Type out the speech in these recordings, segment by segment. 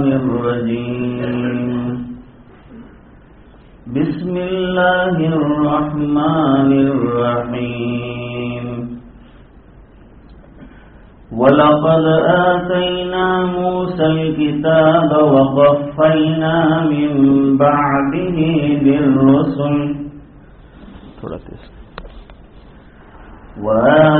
الشيطان الرجيم. بسم الله الرحمن الرحيم. ولقد آتينا موسى الكتاب وقفينا من بعده بالرسل. وآتينا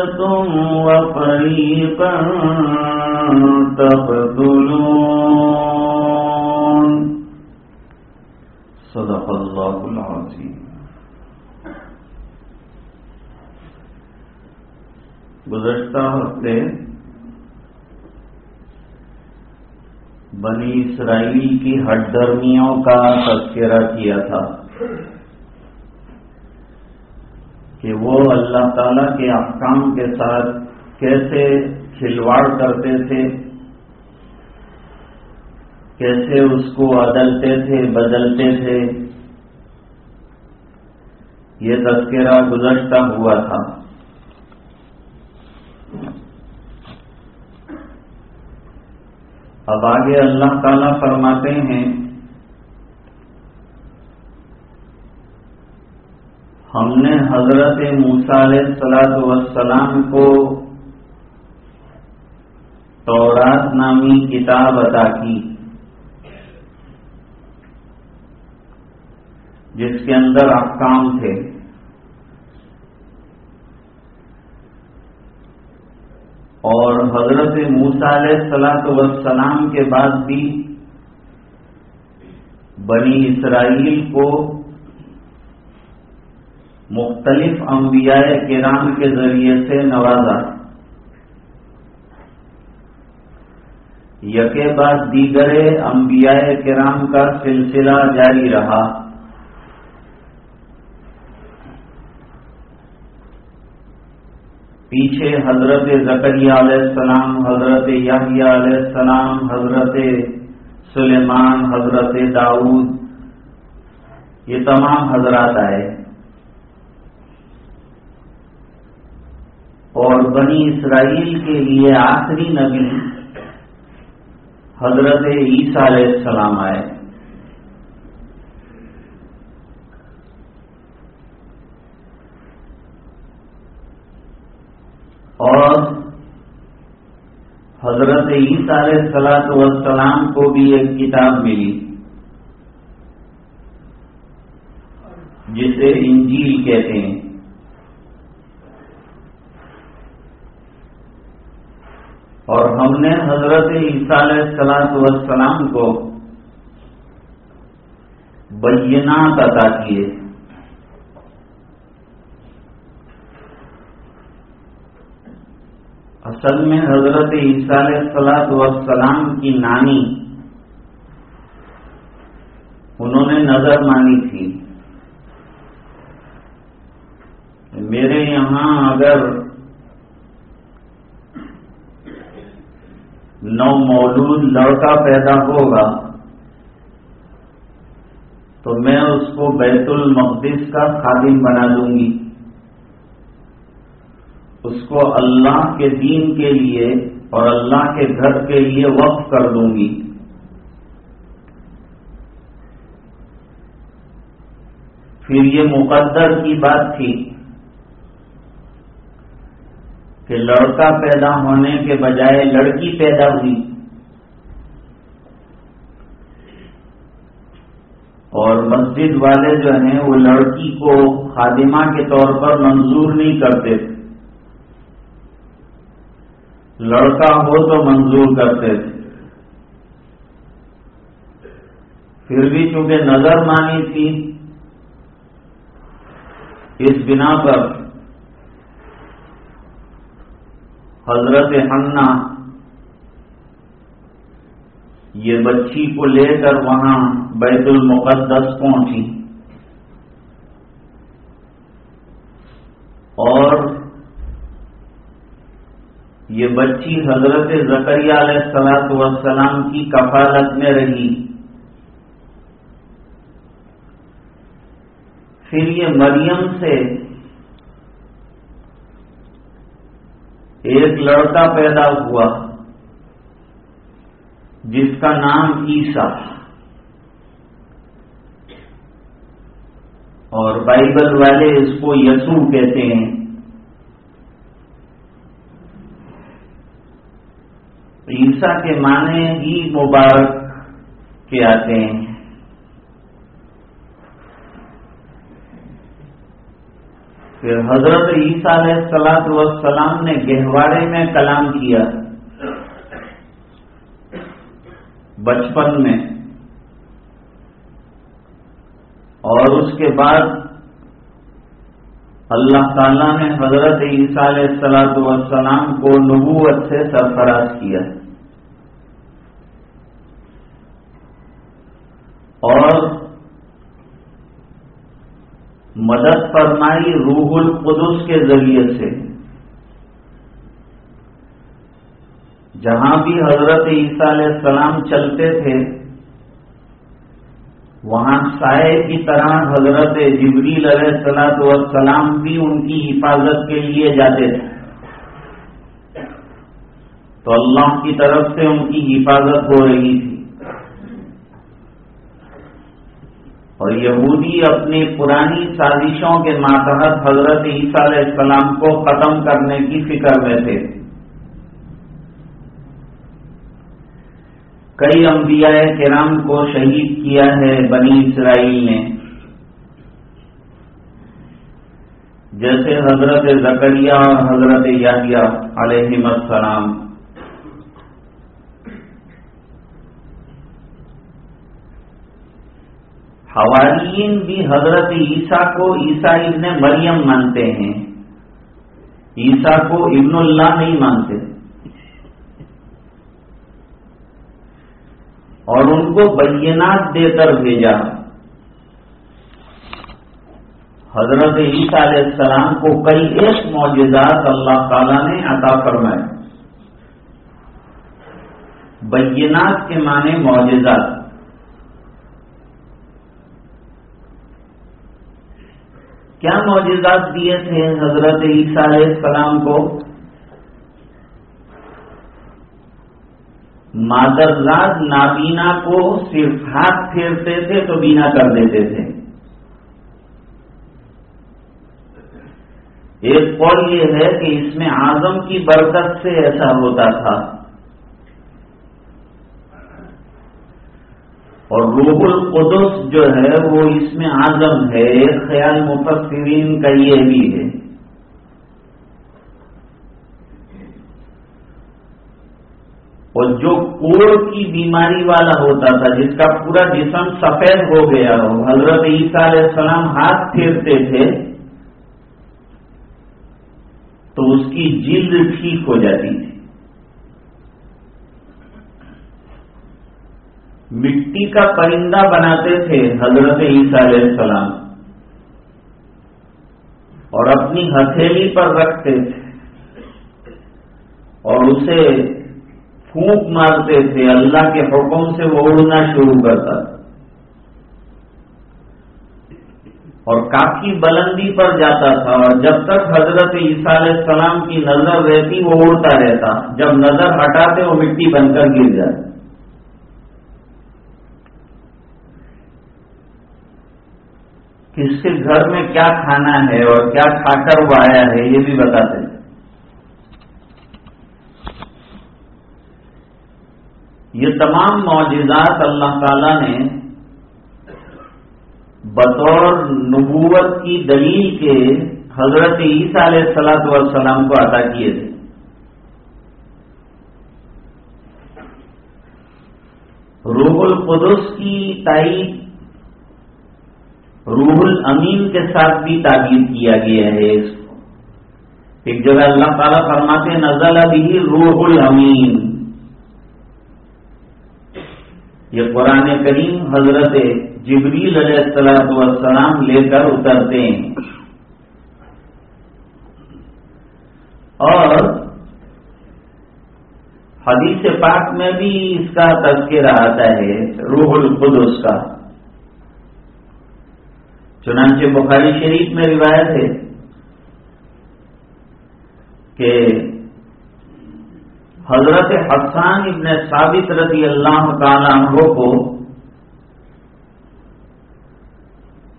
تم وفريقا تقتلون. صدق الله العظيم. گزشتہ ہفتے بنی اسرائیل کی ہٹ درمیوں کا تذکرہ کیا تھا۔ کہ وہ اللہ تعالی کے احکام کے ساتھ کیسے کھلواڑ کرتے تھے، کیسے اس کو عدلتے تھے، بدلتے تھے۔ یہ تذکرہ گزشتہ ہوا تھا۔ اب آگے اللہ تعالیٰ فرماتے ہیں ہم نے حضرت علیہ سلاد وسلام کو تورات نامی کتاب ادا کی، جس کے اندر احکام تھے۔ اور حضرت علیہ سلاط وسلام کے بعد بھی بنی اسرائیل کو مختلف انبیاء کرام کے ذریعے سے نوازا۔ یکے بعد دیگر انبیاء کرام کا سلسلہ جاری رہا۔ پیچھے حضرت زکریہ علیہ السلام، حضرت یحییٰ علیہ السلام، حضرت سلیمان، حضرت داؤد، یہ تمام حضرات آئے۔ اور بنی اسرائیل کے لیے آخری نبی حضرت عیسیٰ علیہ السلام آئے۔ اور حضرت عیسیٰ علیہ السلاط والسلام کو بھی ایک کتاب ملی، جسے انجیل کہتے ہیں اور ہم نے حضرت عیسیٰ علیہ السلاط والسلام کو بینات عطا کیے۔ اصل میں حضرت عیسیٰ علیہ السلاط والسلام کی نانی انہوں نے نظر مانی تھی۔ میرے یہاں اگر نو مولود لڑکا پیدا ہوگا، تو میں اس کو بیت المقدس کا خادم بنا دوں گی۔ اس کو اللہ کے دین کے لیے اور اللہ کے گھر کے لیے وقف کر دوں گی۔ پھر یہ مقدر کی بات تھی۔ کہ لڑکا پیدا ہونے کے بجائے لڑکی پیدا ہوئی۔ اور مسجد والے جو ہیں وہ لڑکی کو خادمہ کے طور پر منظور نہیں کرتے۔ تھے لڑکا ہو تو منظور کرتے۔ تھے پھر بھی چونکہ نظر مانی تھی، اس بنا پر حضرت ہننا یہ بچی کو لے کر وہاں بیت المقدس پہنچی۔ اور یہ بچی حضرت زکریہ علیہ السلاط والسلام کی کفالت میں رہی۔ پھر یہ مریم سے ایک لڑکا پیدا ہوا جس کا نام عیسا اور بائبل والے اس کو یسو کہتے ہیں۔ عیسا کے معنی ہی مبارک کے آتے ہیں۔ پھر حضرت عیسیٰ علیہ السلاط والسلام نے گہوارے میں کلام کیا۔ بچپن میں۔ اور اس کے بعد اللہ تعالیٰ نے حضرت عیسیٰ علیہ السلاط والسلام کو نبوت سے سرفراز کیا۔ اور مدد فرمائی روح القدس کے ذریعے سے۔ جہاں بھی حضرت عیسیٰ علیہ السلام چلتے تھے، وہاں سائے کی طرح حضرت جبریل علیہ السلاط والسلام بھی ان کی حفاظت کے لیے جاتے تھے۔ تو اللہ کی طرف سے ان کی حفاظت ہو رہی تھی۔ اور یہودی اپنی پرانی سازشوں کے ماتحت حضرت عیسیٰ علیہ السلام کو ختم کرنے کی فکر میں تھے۔ کئی انبیاء کرام کو شہید کیا ہے بنی اسرائیل نے۔ جیسے حضرت زکریہ اور حضرت یاہیا علیہ السلام۔ حوالین بھی حضرت عیسیٰ کو عیسیٰ ابن مریم مانتے ہیں۔ عیسیٰ کو ابن اللہ نہیں مانتے۔ اور ان کو بینات دے کر بھیجا۔ حضرت عیسیٰ علیہ السلام کو کئی ایک معجزات اللہ تعالی نے عطا فرمائے۔ بینات کے معنی معجزات۔ کیا معجزات دیے تھے حضرت عیسیٰ علیہ السلام کو؟ مادرزاد نابینا کو صرف ہاتھ پھیرتے تھے تو بینا کر دیتے تھے۔ ایک قول یہ ہے کہ اس میں آزم کی برکت سے ایسا ہوتا تھا۔ اور روح القدس جو ہے وہ اس میں آزم ہے، خیال مفسرین کا یہ بھی ہے۔ اور جو کوڑ کی بیماری والا ہوتا تھا، جس کا پورا جسم سفید ہو گیا ہو حضرت عیسیٰ علیہ السلام ہاتھ پھیرتے تھے، تو اس کی جلد ٹھیک ہو جاتی تھی۔ مٹی کا پرندہ بناتے تھے حضرت عیسیٰ علیہ السلام۔ اور اپنی ہتھیلی پر رکھتے تھے۔ اور اسے پھونک مارتے تھے۔ اللہ کے حکم سے وہ اڑنا شروع کرتا۔ اور کافی بلندی پر جاتا تھا۔ اور جب تک حضرت عیسیٰ علیہ السلام کی نظر رہتی وہ اڑتا رہتا۔ جب نظر ہٹاتے وہ مٹی بن کر گر جاتی۔ کس کے گھر میں کیا کھانا ہے اور کیا کھا کر وہ آیا ہے، یہ بھی بتاتے یہ تمام معجزات اللہ تعالی نے بطور نبوت کی دلیل کے حضرت عیسیٰ علیہ السلاۃ والسلام کو عطا کیے تھے۔ روح القدس کی تائید روح الامین کے ساتھ بھی تعبیر کیا گیا ہے اس کو۔ ایک جگہ اللہ تعالیٰ فرماتے نزل ابھی روح الامین۔ یہ قرآن کریم حضرت جبریل علیہ السلام والسلام لے کر اترتے ہیں۔ اور حدیث پاک میں بھی اس کا تذکرہ آتا ہے، روح القدس کا۔ چنانچہ بخاری شریف میں روایت ہے کہ حضرت حسان ابن ثابت رضی اللہ تعالی عنہ کو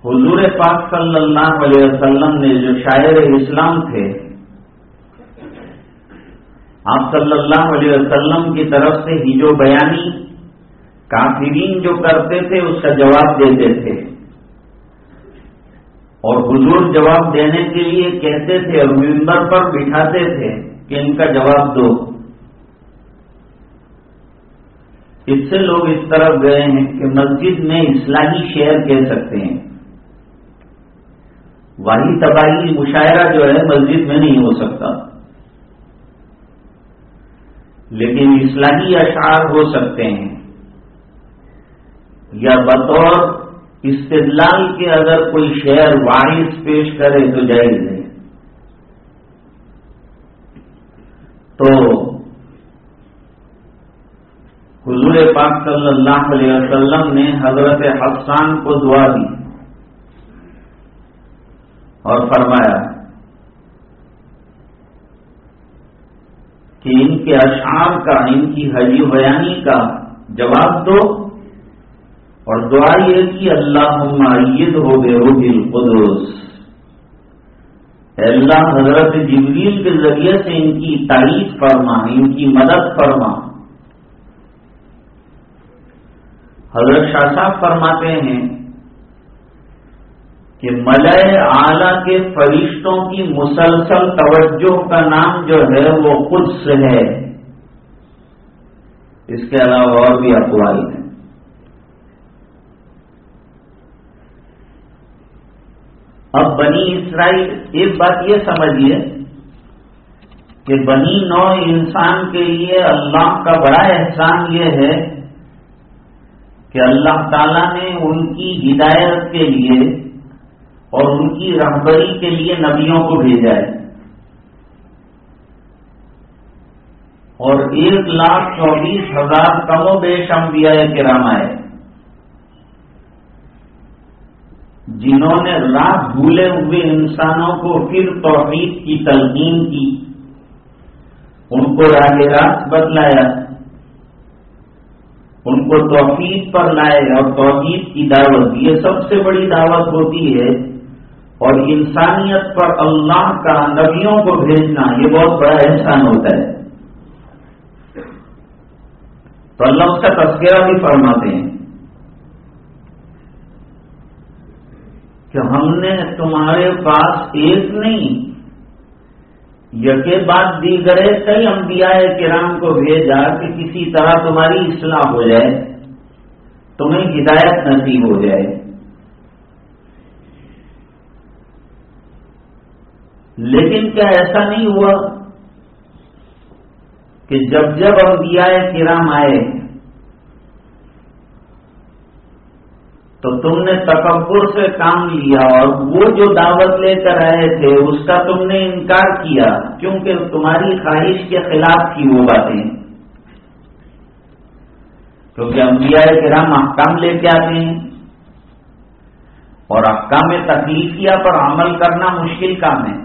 حضور پاک صلی اللہ علیہ وسلم نے جو شاعر اسلام تھے، آپ صلی اللہ علیہ وسلم کی طرف سے ہی جو بیانی کافرین جو کرتے تھے، اس کا جواب دیتے تھے۔ اور حضور جواب دینے کے لیے کہتے تھے اور ممبر پر بٹھاتے تھے کہ ان کا جواب دو۔ اس سے لوگ اس طرف گئے ہیں کہ مسجد میں اصلاحی شہر کہہ سکتے ہیں۔ وہی تباہی مشاعرہ جو ہے مسجد میں نہیں ہو سکتا۔ لیکن اسلامی اشعار ہو سکتے ہیں۔ یا بطور استدلال کے اگر کوئی شعر وارث پیش کرے تو جائز ہے۔ تو حضور پاک صلی اللہ علیہ وسلم نے حضرت حفصان کو دعا دی اور فرمایا کہ ان کے اشعار کا، ان کی حجی بیانی کا جواب دو۔ اور دعا یہ کہ اللہ معید ہو گئے ہو قدوس اللہ، حضرت جبریل کے ذریعے سے ان کی تعریف فرما، ان کی مدد فرما۔ حضرت شاہ صاحب فرماتے ہیں کہ ملئے اعلی کے فرشتوں کی مسلسل توجہ کا نام جو ہے وہ قدس ہے۔ اس کے علاوہ اور بھی اقوال ہیں۔ اب بنی اسرائیل، ایک بات یہ سمجھیے کہ بنی نو انسان کے لیے اللہ کا بڑا احسان یہ ہے کہ اللہ تعالی نے ان کی ہدایت کے لیے اور ان کی رہبری کے لیے نبیوں کو بھیجا ہے۔ اور ایک لاکھ چوبیس ہزار کم و بیش انبیاء کرام آئے۔ جنہوں نے رات بھولے ہوئے انسانوں کو پھر توحید کی تلقین کی۔ ان کو راہ راست بدلایا ان کو توحید پر لائے اور توحید کی دعوت۔ یہ سب سے بڑی دعوت ہوتی ہے۔ اور انسانیت پر اللہ کا نبیوں کو بھیجنا یہ بہت بڑا احسان ہوتا ہے۔ تو اللہ اس کا تذکرہ بھی فرماتے ہیں۔ کہ ہم نے تمہارے پاس ایک نہیں یقے بعد دیگرے کئی انبیاء کرام کو بھیجا کہ کسی طرح تمہاری اصلاح ہو جائے، تمہیں ہدایت نصیب ہو جائے۔ لیکن کیا ایسا نہیں ہوا کہ جب جب انبیاء کرام آئے تو تم نے تکبر سے کام لیا اور وہ جو دعوت لے کر آئے تھے، اس کا تم نے انکار کیا، کیونکہ تمہاری خواہش کے خلاف تھی وہ باتیں۔ کیونکہ انبیاء کرام محکام لے کے آتے ہیں۔ اور احکام تکلیفیہ پر عمل کرنا مشکل کام ہے۔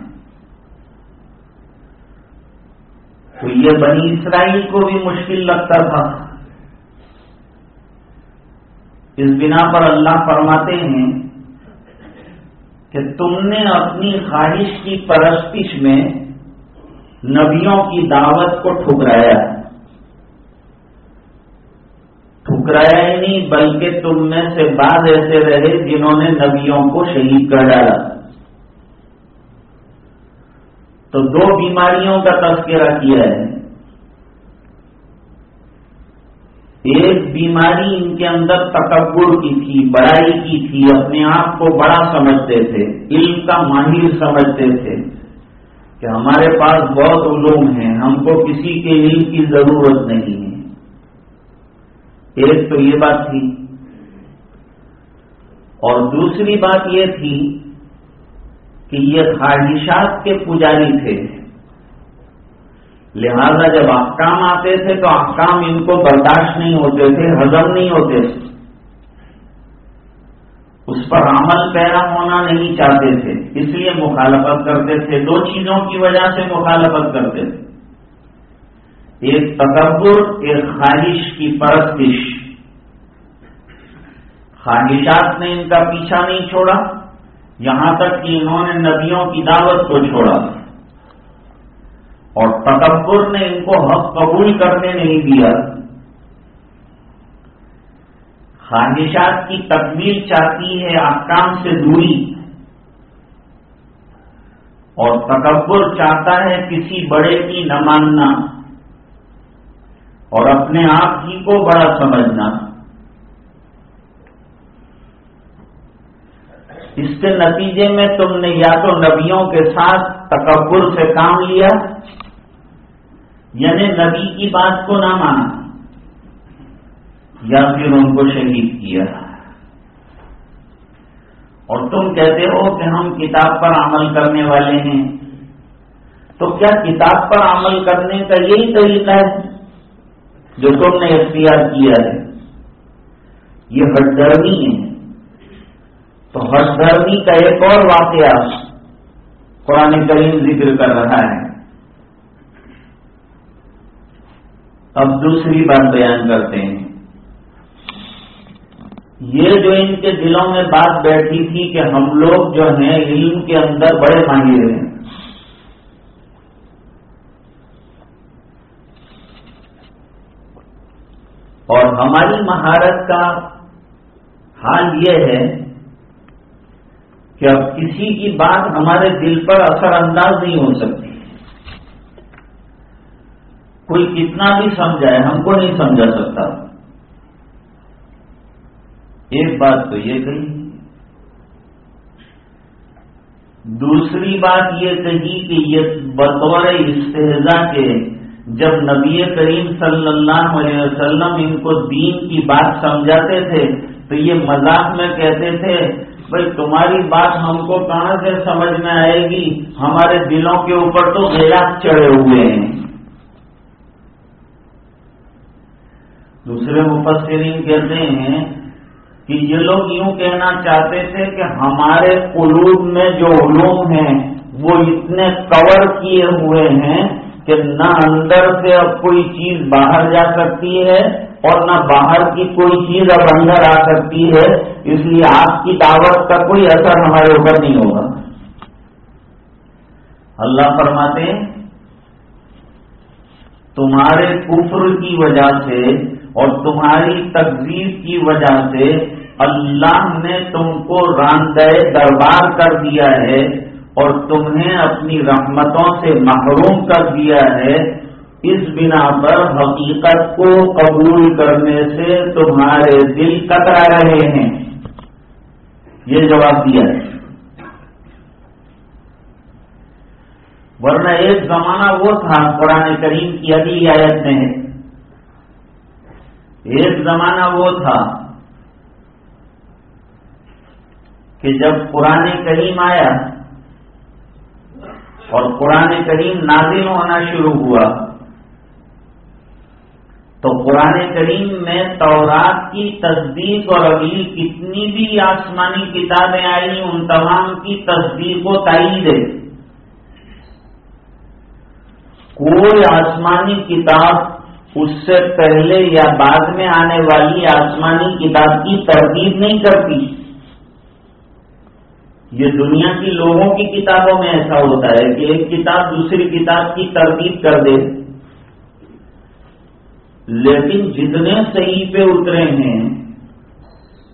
تو یہ بنی اسرائیل کو بھی مشکل لگتا تھا۔ اس بنا پر اللہ فرماتے ہیں کہ تم نے اپنی خواہش کی پرستش میں نبیوں کی دعوت کو ٹھکرایا۔ ٹھکرایا ہی نہیں، بلکہ تم میں سے بعض ایسے رہے جنہوں نے نبیوں کو شہید کر ڈالا۔ تو دو بیماریوں کا تذکرہ کیا ہے۔ ایک بیماری ان کے اندر تکبر کی تھی، بڑائی کی تھی، اپنے آپ کو بڑا سمجھتے تھے، علم کا ماہر سمجھتے تھے کہ ہمارے پاس بہت علوم ہیں، ہم کو کسی کے علم کی ضرورت نہیں ہے۔ ایک تو یہ بات تھی۔ اور دوسری بات یہ تھی کہ یہ خواہشات کے پجاری تھے۔ لہذا جب احکام آتے تھے تو احکام ان کو برداشت نہیں ہوتے تھے ہزم نہیں ہوتے تھے۔ اس پر عمل پیرا ہونا نہیں چاہتے تھے۔ اس لیے مخالفت کرتے تھے۔ دو چیزوں کی وجہ سے مخالفت کرتے تھے۔ ایک تکبر، ایک خواہش کی پرستش۔ خواہشات نے ان کا پیچھا نہیں چھوڑا، یہاں تک کہ انہوں نے نبیوں کی دعوت کو چھوڑا۔ اور تکبر نے ان کو حق قبول کرنے نہیں دیا۔ خواہشات کی تکمیل چاہتی ہے، احکام سے دوری۔ اور تکبر چاہتا ہے کسی بڑے کی نہ ماننا۔ اور اپنے آپ ہی کو بڑا سمجھنا۔ اس کے نتیجے میں تم نے یا تو نبیوں کے ساتھ تکبر سے کام لیا یعنی نبی کی بات کو نہ مانا۔ یا پھر ان کو شہید کیا۔ اور تم کہتے ہو کہ ہم کتاب پر عمل کرنے والے ہیں۔ تو کیا کتاب پر عمل کرنے کا یہی طریقہ ہے جو تم نے اختیار کیا ہے؟ یہ ہٹ درمی ہے۔ تو ہٹ درمی کا ایک اور واقعہ قرآن کریم ذکر کر رہا ہے۔ اب دوسری بات بیان کرتے ہیں۔ یہ جو ان کے دلوں میں بات بیٹھی تھی کہ ہم لوگ جو ہیں، علم کے اندر بڑے ماہر ہیں۔ اور ہماری مہارت کا حال یہ ہے کہ اب کسی کی بات ہمارے دل پر اثر انداز نہیں ہو سکتی۔ کوئی کتنا بھی سمجھائے، ہم کو نہیں سمجھا سکتا۔ ایک بات تو یہ کہی۔ دوسری بات یہ کہی کہ یہ بطور استحضا کے جب نبی کریم صلی اللہ علیہ وسلم ان کو دین کی بات سمجھاتے تھے، تو یہ مذاق میں کہتے تھے، بھائی تمہاری بات ہم کو کہاں سے سمجھ میں آئے گی؟ ہمارے دلوں کے اوپر تو غیرات چڑھے ہوئے ہیں۔ دوسرے مفسرین کہتے ہیں کہ یہ لوگ یوں کہنا چاہتے تھے کہ ہمارے قلوب میں جو علوم ہیں وہ اتنے کور کیے ہوئے ہیں کہ نہ اندر سے اب کوئی چیز باہر جا سکتی ہے اور نہ باہر کی کوئی چیز اب اندر آ سکتی ہے۔ اس لیے آپ کی دعوت کا کوئی اثر ہمارے اوپر نہیں ہوگا۔ اللہ فرماتے تمہارے کفر کی وجہ سے اور تمہاری تقزیب کی وجہ سے اللہ نے تم کو راندہ دربار کر دیا ہے اور تمہیں اپنی رحمتوں سے محروم کر دیا ہے۔ اس بنا پر حقیقت کو قبول کرنے سے تمہارے دل کترا رہے ہیں۔ یہ جواب دیا۔ ہے ورنہ ایک زمانہ وہ تھا قرآن کریم کی ابھی آیت میں ہے۔ ایک زمانہ وہ تھا کہ جب قرآن کریم آیا اور قرآن کریم نازل ہونا شروع ہوا، تو قرآن کریم میں تورات کی تصدیق اور اگلی کتنی بھی آسمانی کتابیں آئی ان تمام کی تصدیق و تائید ہے۔ کوئی آسمانی کتاب اس سے پہلے یا بعد میں آنے والی آسمانی کتاب کی تردید نہیں کرتی۔ یہ دنیا کی لوگوں کی کتابوں میں ایسا ہوتا ہے کہ ایک کتاب دوسری کتاب کی تردید کر دے۔ لیکن جتنے صحیح پہ اترے ہیں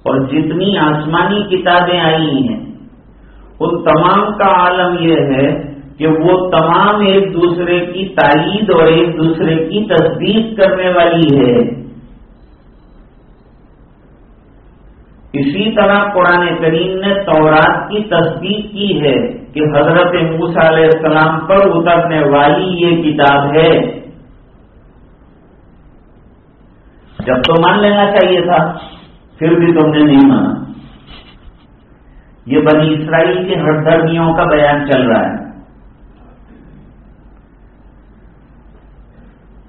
اور جتنی آسمانی کتابیں آئی ہیں، ان تمام کا عالم یہ ہے کہ وہ تمام ایک دوسرے کی تائید اور ایک دوسرے کی تصدیق کرنے والی ہے۔ اسی طرح قرآن کریم نے تورات کی تصدیق کی ہے کہ حضرت موسا علیہ السلام پر اترنے والی یہ کتاب ہے۔ جب تو مان لینا چاہیے تھا، پھر بھی تم نے نہیں مانا۔ یہ بنی اسرائیل کے ہردرمیوں کا بیان چل رہا ہے۔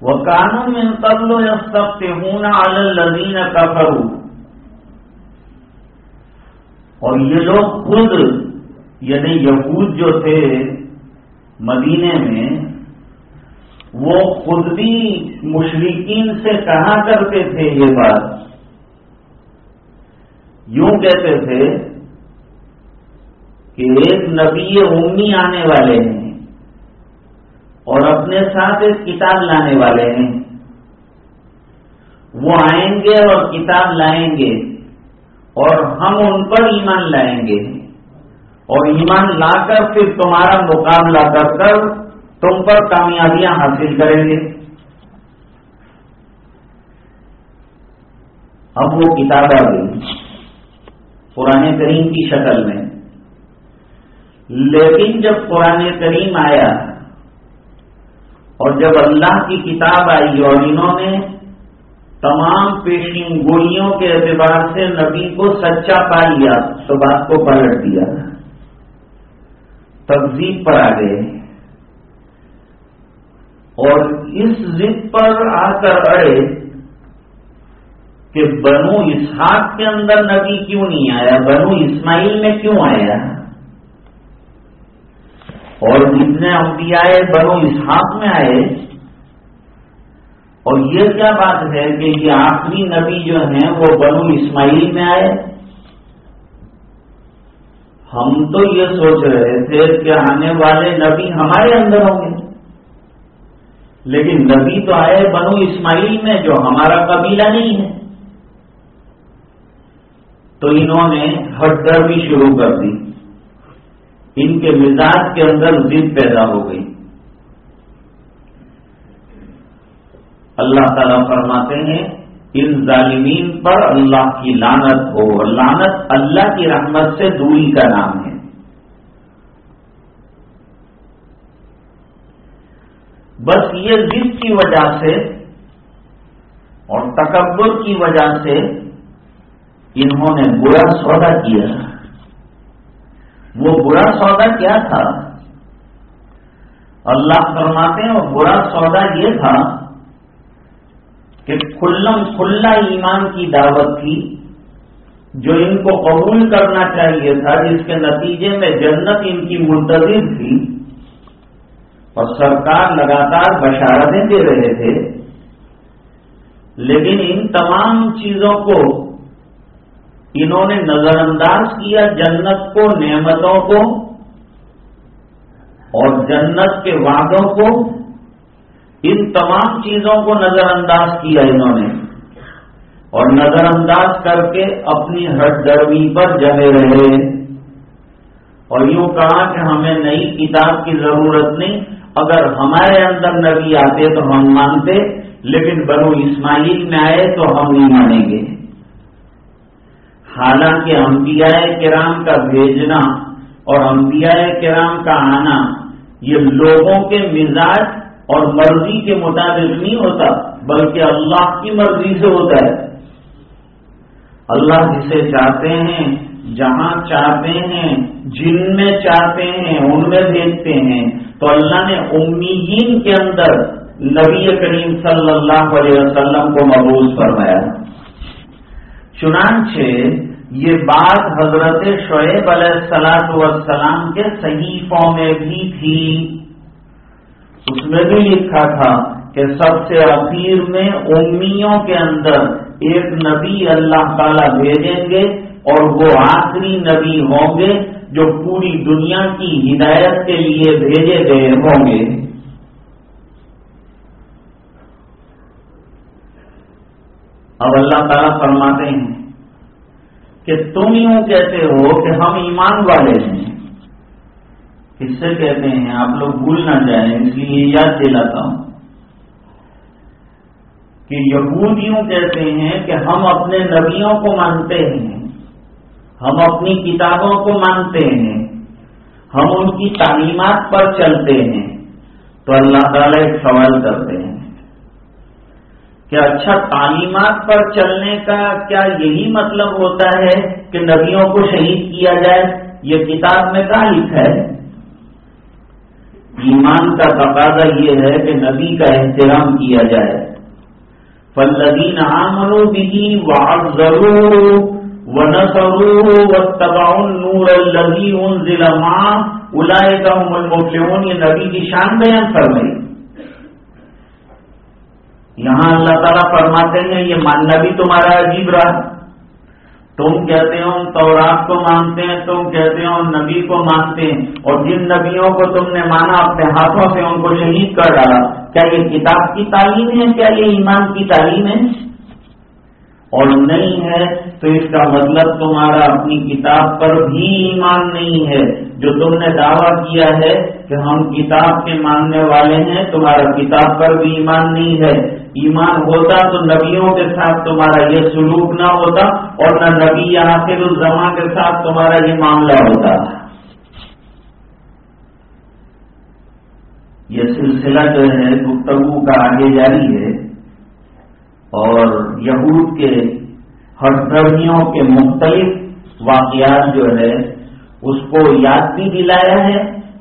وہ قانون میں قبل سب سے ہونا الزین کا اور یہ لوگ خود یعنی یہود جو تھے مدینے میں، وہ خود بھی مشرقین سے کہا کرتے تھے یہ بات۔ یوں کہتے تھے کہ ایک نبی امی آنے والے ہیں۔ اور اپنے ساتھ ایک کتاب لانے والے ہیں۔ وہ آئیں گے اور کتاب لائیں گے اور ہم ان پر ایمان لائیں گے۔ اور ایمان لا کر پھر تمہارا مقابلہ کر کر تم پر کامیابیاں حاصل کریں گے۔ اب وہ کتاب آ گئی۔ قرآن کریم کی شکل میں۔ لیکن جب قرآن کریم آیا اور جب اللہ کی کتاب آئی اور انہوں نے تمام پیشین گولیوں کے اعتبار سے نبی کو سچا پا لیا، تو بات کو پلٹ دیا۔ تقزیب پر آ گئے۔ اور اس ضد پر آ کر اڑے کہ بنو اسحاق کے اندر نبی کیوں نہیں آیا؟ بنو اسماعیل میں کیوں آیا؟ اور جتنے انبیاء آئے بنو اسحاق میں آئے۔ اور یہ کیا بات ہے کہ یہ آخری نبی جو ہیں وہ بنو اسماعیل میں آئے۔ ہم تو یہ سوچ رہے تھے کہ آنے والے نبی ہمارے اندر ہوں گے۔ لیکن نبی تو آئے بنو اسماعیل میں جو ہمارا قبیلہ نہیں ہے۔ تو انہوں نے ہٹ بھی شروع کر دی۔ ان کے مزاج کے اندر ضد پیدا ہو گئی۔ اللہ تعالیٰ فرماتے ہیں، ان ظالمین پر اللہ کی لانت ہو۔ لانت اللہ کی رحمت سے دوری کا نام ہے۔ بس یہ ضد کی وجہ سے اور تکبر کی وجہ سے انہوں نے برا سودا کیا۔ وہ برا سودا کیا تھا؟ اللہ فرماتے ہیں اور برا سودا یہ تھا کہ کھلم کھلا ایمان کی دعوت تھی جو ان کو قبول کرنا چاہیے تھا، جس کے نتیجے میں جنت ان کی منتظر تھی۔ اور سرکار لگاتار بشارتیں دے رہے تھے۔ لیکن ان تمام چیزوں کو انہوں نے نظر انداز کیا جنت کو، نعمتوں کو اور جنت کے وعدوں کو۔ ان تمام چیزوں کو نظر انداز کیا انہوں نے۔ اور نظر انداز کر کے اپنی ہٹ درمی پر جمے رہے۔ اور یوں کہا کہ ہمیں نئی کتاب کی ضرورت نہیں۔ اگر ہمارے اندر نبی آتے تو ہم مانتے، لیکن بنو اسماعیل میں آئے تو ہم نہیں مانیں گے۔ حالانکہ انبیاء کرام کا بھیجنا اور انبیاء کرام کا آنا یہ لوگوں کے مزاج اور مرضی کے مطابق نہیں ہوتا، بلکہ اللہ کی مرضی سے ہوتا ہے۔ اللہ جسے چاہتے ہیں، جہاں چاہتے ہیں، جن میں چاہتے ہیں، ان میں دیکھتے ہیں۔ تو اللہ نے امیین کے اندر نبی کریم صلی اللہ علیہ وسلم کو مبوض فرمایا۔ چنانچہ یہ بات حضرت شعیب علیہ السلاط والسلام کے صحیفوں میں بھی تھی۔ اس میں بھی لکھا تھا کہ سب سے اخیر میں امیوں کے اندر ایک نبی اللہ تعالی بھیجیں گے اور وہ آخری نبی ہوں گے جو پوری دنیا کی ہدایت کے لیے بھیجے گئے ہوں گے۔ اب اللہ تعالیٰ فرماتے ہیں کہ تم یوں کہتے ہو کہ ہم ایمان والے ہیں۔ کس سے کہتے ہیں، آپ لوگ بھول نہ جائیں، اس لیے یاد دلاتا ہوں کہ یہود یوں کہتے ہیں کہ ہم اپنے نبیوں کو مانتے ہیں، ہم اپنی کتابوں کو مانتے ہیں، ہم ان کی تعلیمات پر چلتے ہیں۔ تو اللہ تعالیٰ ایک سوال کرتے ہیں کہ اچھا تعلیمات پر چلنے کا کیا یہی مطلب ہوتا ہے کہ نبیوں کو شہید کیا جائے؟ یہ کتاب میں کہاں لکھا ہے؟ ایمان کا تقاضا یہ ہے کہ نبی کا احترام کیا جائے۔ فلدین عاملو بھی واض ضرور و نسرو و تباؤن نور الزی ان ضلع ماں الائے کا یہ نبی کی شان بیان فرمائی۔ یہاں اللہ تعالیٰ فرماتے ہیں، یہ ماننا بھی تمہارا عجیب رہا۔ تم کہتے ہو تورات کو مانتے ہیں، تم کہتے ہو نبی کو مانتے ہیں۔ اور جن نبیوں کو تم نے مانا، اپنے ہاتھوں سے ان کو شہید کر ڈالا۔ کیا یہ کتاب کی تعلیم ہے؟ کیا یہ ایمان کی تعلیم ہے؟ اور نہیں ہے تو اس کا مطلب تمہارا اپنی کتاب پر بھی ایمان نہیں ہے۔ جو تم نے دعویٰ کیا ہے کہ ہم کتاب کے ماننے والے ہیں، تمہارا کتاب پر بھی ایمان نہیں ہے۔ ایمان ہوتا تو نبیوں کے ساتھ تمہارا یہ سلوک نہ ہوتا اور نہ نبی یا آخر الزما کے ساتھ تمہارا یہ معاملہ ہوتا۔ یہ سلسلہ جو ہے گفتگو کا آگے جاری ہے۔ یہود کے ہر کے مختلف واقعات جو ہے، اس کو یاد بھی دلایا ہے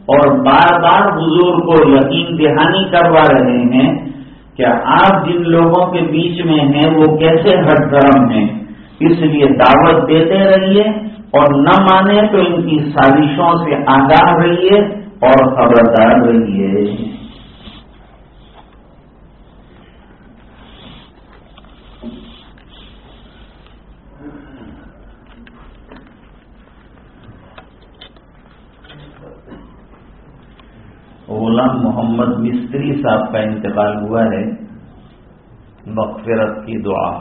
اور بار بار حضور کو یقین دہانی کروا رہے ہیں کہ آپ جن لوگوں کے بیچ میں ہیں، وہ کیسے ہر دھرم ہیں۔ اس لیے دعوت دیتے رہیے اور نہ مانے تو ان کی سازشوں سے آگاہ رہیے اور خبردار رہیے۔ غلام محمد مستری صاحب کا انتقال ہوا ہے مغفرت کی دعا۔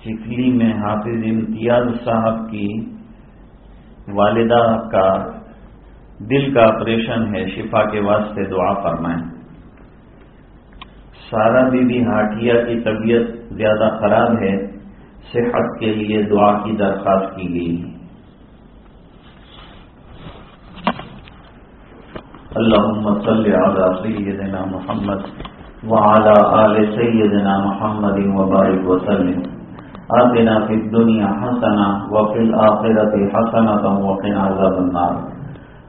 چکلی میں حافظ امتیاز صاحب کی والدہ کا دل کا آپریشن ہے، شفا کے واسطے دعا فرمائیں۔ سارا بی بی ہاٹیا کی طبیعت زیادہ خراب ہے، صحت کے لیے دعا کی درخواست کی گئی ہے اللهم صل على سيدنا محمد وعلى آل سيدنا محمد وبارك وسلم. آتنا في الدنيا حسنة وفي الآخرة حسنة وقنا عذاب النار.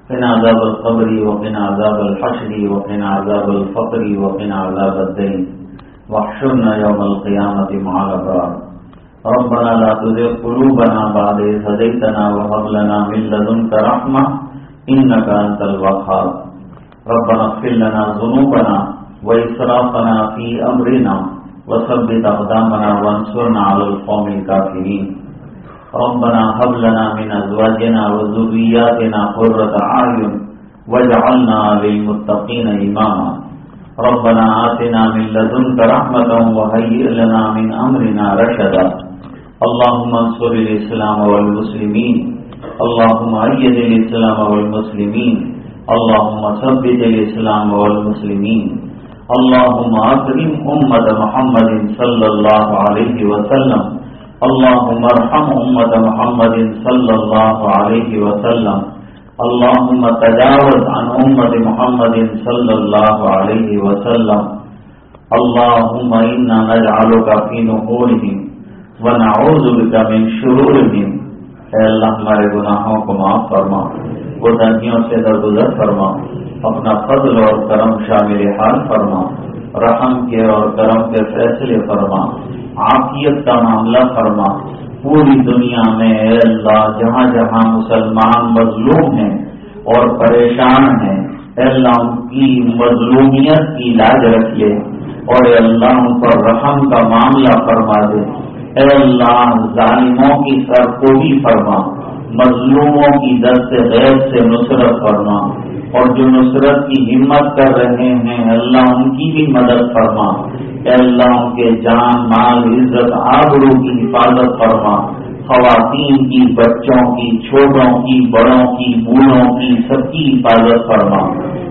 قنا عذاب القبر وقنا عذاب الحشر وقنا عذاب الفقر وقنا عذاب الدين. واحشرنا يوم القيامة مع الأبرار. ربنا لا تزغ قلوبنا بعد إذ هديتنا وهب لنا من لدنك رحمة إنك أنت الوهاب. ربنا اغفر لنا ذنوبنا وإسرافنا في أمرنا وثبت أقدامنا وانصرنا على القوم الكافرين. ربنا هب لنا من أزواجنا وذرياتنا قرة أعين واجعلنا للمتقين إماما. ربنا آتنا من لدنك رحمة وهيئ لنا من أمرنا رشدا. اللهم انصر الإسلام والمسلمين. اللهم أيد الإسلام والمسلمين. اللهم ثبت الإسلام والمسلمين. اللهم أكرم أمة محمد صلى الله عليه وسلم. اللهم ارحم أمة محمد صلى الله عليه وسلم. اللهم تجاوز عن أمة محمد صلى الله عليه وسلم. اللهم إنا نجعلك في نقولهم ونعوذ بك من شرورهم. اے اللہ ہمارے گناہوں کو معاف فرما۔ وہ دنوں سے درگزر فرما، اپنا فضل اور کرم شامل حال فرما، رحم کے اور کرم کے فیصلے فرما، عافیت کا معاملہ فرما۔ پوری دنیا میں اے اللہ، جہاں جہاں مسلمان مظلوم ہیں اور پریشان ہیں، اے اللہ ان کی مظلومیت کی لاج رکھ لے اور اے اللہ ان پر رحم کا معاملہ فرما دے۔ اے اللہ، ظالموں کی سر کو بھی فرما۔ مظلوموں کی دست غیر سے نصرت فرما اور جو نصرت کی ہمت کر رہے ہیں، اللہ ان کی بھی مدد فرما۔ اے اللہ، ان کے جان، مال، عزت، آبرو کی حفاظت فرما۔ خواتین کی، بچوں کی، چھوٹوں کی، بڑوں کی، بوڑھوں کی، سب کی حفاظت فرما۔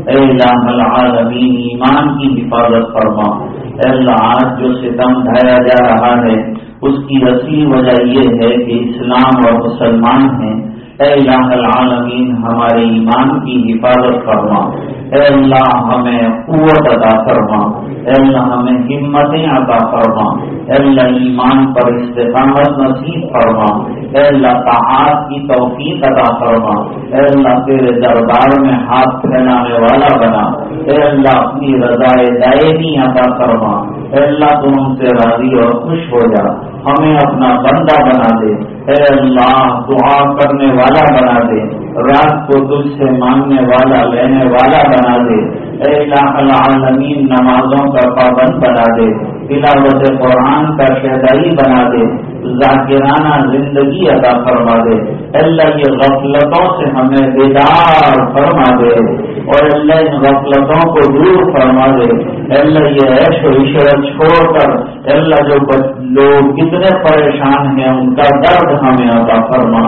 اے اللہ العالمین، ایمان کی حفاظت فرما۔ اے اللہ، آج جو ستم ڈھایا جا رہا ہے اس کی اصلی وجہ یہ ہے کہ اسلام اور مسلمان ہیں۔ اے الہ العالمین، ہمارے ایمان کی حفاظت فرما۔ اے اللہ، ہمیں قوت عطا فرما۔ اے اللہ، ہمیں ہمتیں عطا فرما۔ اے اللہ، ایمان پر استقامت نصیب فرما۔ اے اللہ تعاق کی توفیق عطا فرما۔ اے اللہ، تیرے دربار میں ہاتھ پھیلانے والا بنا۔ اے اللہ، اپنی رضا دائمی عطا فرما۔ اے اللہ تم ہم سے راضی اور خوش ہو جا۔ ہمیں اپنا بندہ بنا دے۔ اے اللہ، دعا کرنے والا بنا دے۔ رات کو تجھ سے مانگنے والا، لینے والا بنا دے۔ اے الہ العالمین، نمازوں کا پابند بنا دے۔ تلاوت قرآن کا شہدائی بنا دے۔ ذاکرانہ زندگی ادا فرما دے اللہ یہ غفلتوں سے ہمیں بیدار فرما دے اور اللہ ان غفلتوں کو دور فرما دے اللہ یہ عیش و عشرت چھوڑ کر، اللہ جو لوگ کتنے پریشان ہیں، ان کا درد ہمیں عطا فرما،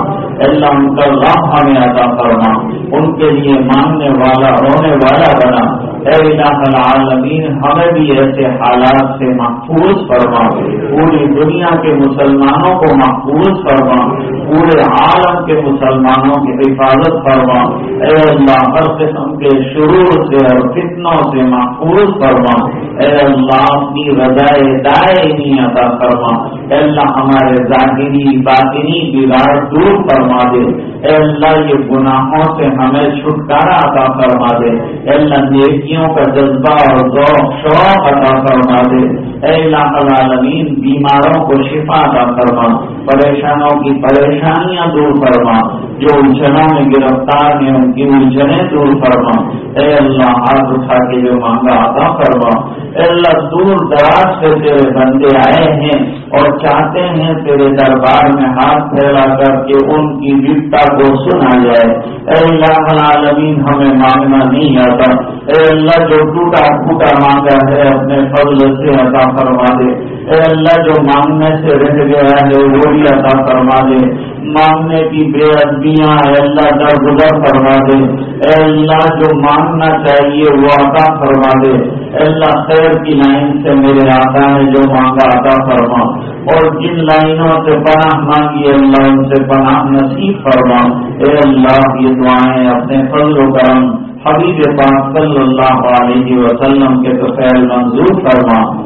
اللہ ان کا غم ہمیں عطا فرما، ان کے لیے ماننے والا، رونے والا بنا اے الہ العالمین، ہمیں بھی ایسے حالات سے محفوظ فرما پوری دنیا کے مسلمانوں کو محفوظ فرما۔ پورے عالم کے مسلمانوں کی حفاظت فرما۔ اے اللہ، ہر قسم کے شروع سے اور فتنوں سے محفوظ فرما۔ اے اللہ، اپنی رضائے دائیں عطا فرما۔ اے اللہ، ہمارے ظاہری، باطنی بگاڑ دور فرما دے۔ اے اللہ، یہ گناہوں سے ہمیں چھٹکارا عطا فرما دے۔ اے اللہ نیکیوں کا جذبہ اور ذوق شوق عطا فرما دے۔ اے اللہ العالمین، بیماروں کو شفا عطا فرما، پریشانوں کی پریشانیاں دور فرما، جو الجھنوں میں گرفتار ہیں، ان کی الجھنیں دور فرما۔ اے اللہ، ہاتھ اٹھا کے جو مانگا عطا فرما۔ اے اللہ، دور دراز سے تیرے بندے آئے ہیں اور چاہتے ہیں تیرے دربار میں ہاتھ پھیلا کر کے ان کی وپتا کو سنا جائے۔ اے اللہ العالمین، ہمیں مانگنا نہیں آتا۔ اے اللہ، جو ٹوٹا پھوٹا مانگا ہے، اپنے فضل سے عطا فرما دے۔ اے اللہ جو مانگنے سے رہ گیا ہے وہ بھی عطا فرما دے۔ مانگنے کی بے ادبیاں اللہ در گزر فرما دے۔ اے اللہ جو مانگنا چاہیے وہ عطا فرما دے۔ اے اللہ خیر کی لائن سے میرے آقا نے جو مانگا عطا فرما۔ اور جن لائنوں سے پناہ مانگی اللہ ان سے پناہ نصیب فرما۔ اے اللہ یہ دعائیں اپنے فضل و کرم حبیب پاک صلی اللہ علیہ وسلم کے تو خیر منظور فرما۔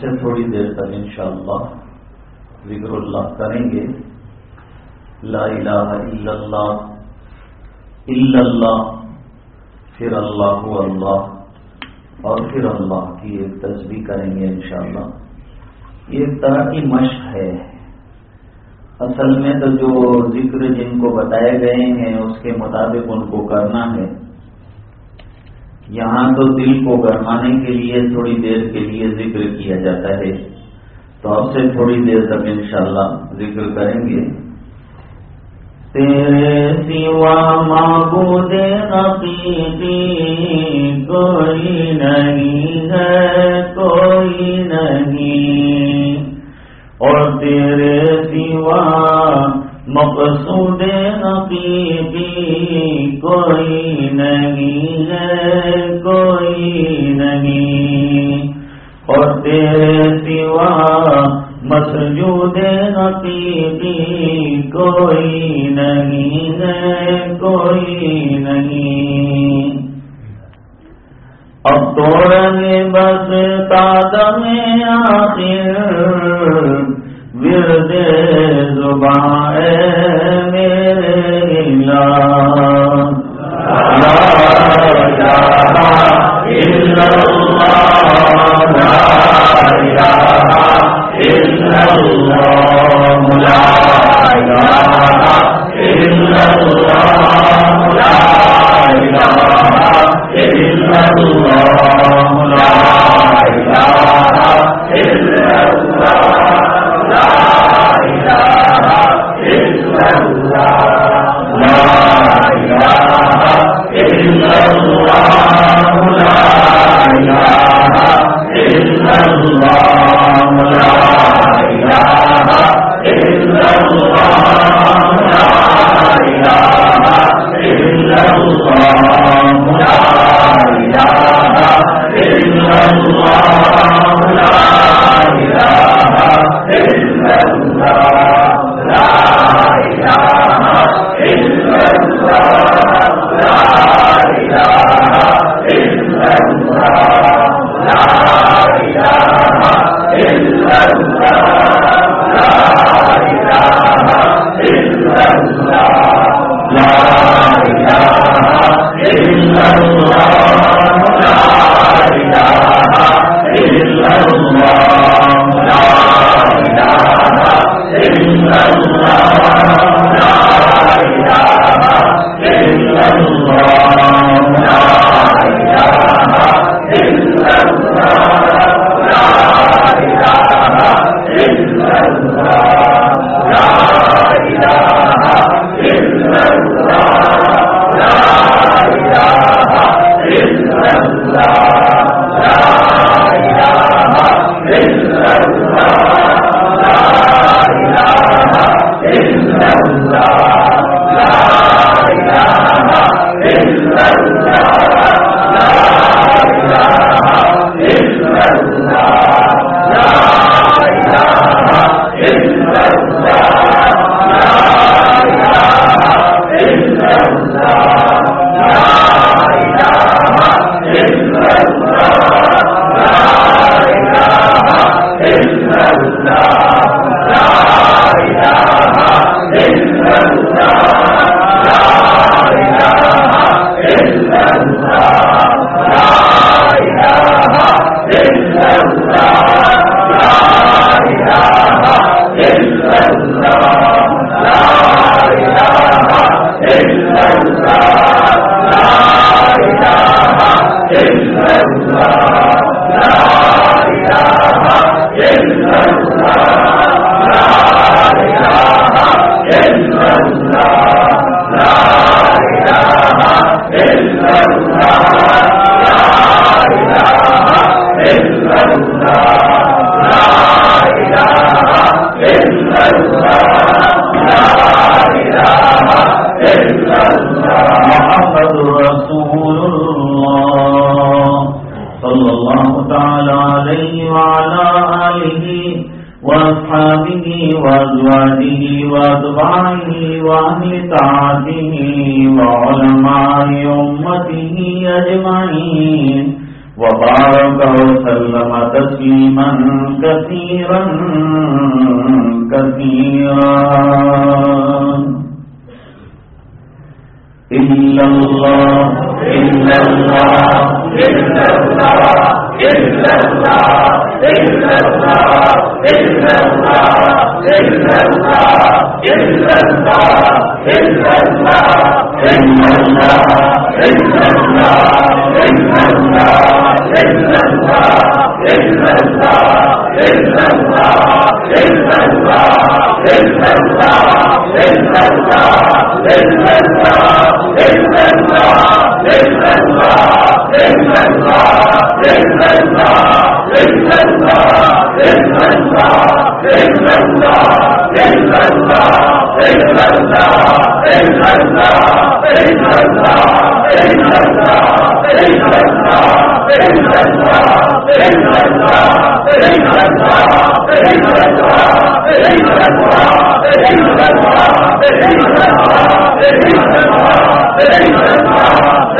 سے تھوڑی دیر تک انشاءاللہ ذکر اللہ کریں گے۔ لا الہ الا اللہ الا اللہ، پھر اللہ اللہ، اور پھر اللہ کی ایک تصویر کریں گے انشاءاللہ۔ یہ ایک طرح کی مشق ہے۔ اصل میں تو جو ذکر جن کو بتائے گئے ہیں، اس کے مطابق ان کو کرنا ہے۔ یہاں تو دل کو گرمانے کے لیے تھوڑی دیر کے لیے ذکر کیا جاتا ہے۔ تو اب سے تھوڑی دیر تک انشاءاللہ ذکر کریں گے۔ تیرے سوا معبود حقیقی کوئی نہیں ہے، کوئی نہیں۔ اور تیرے سوا مقصود حقیقی کوئی نہیں ہے، کوئی نہیں۔ اور تیرے سوا مسجود حقیقی کوئی نہیں ہے، کوئی نہیں۔ اب تو رنگ بس تادم آخر ورد زباں میرے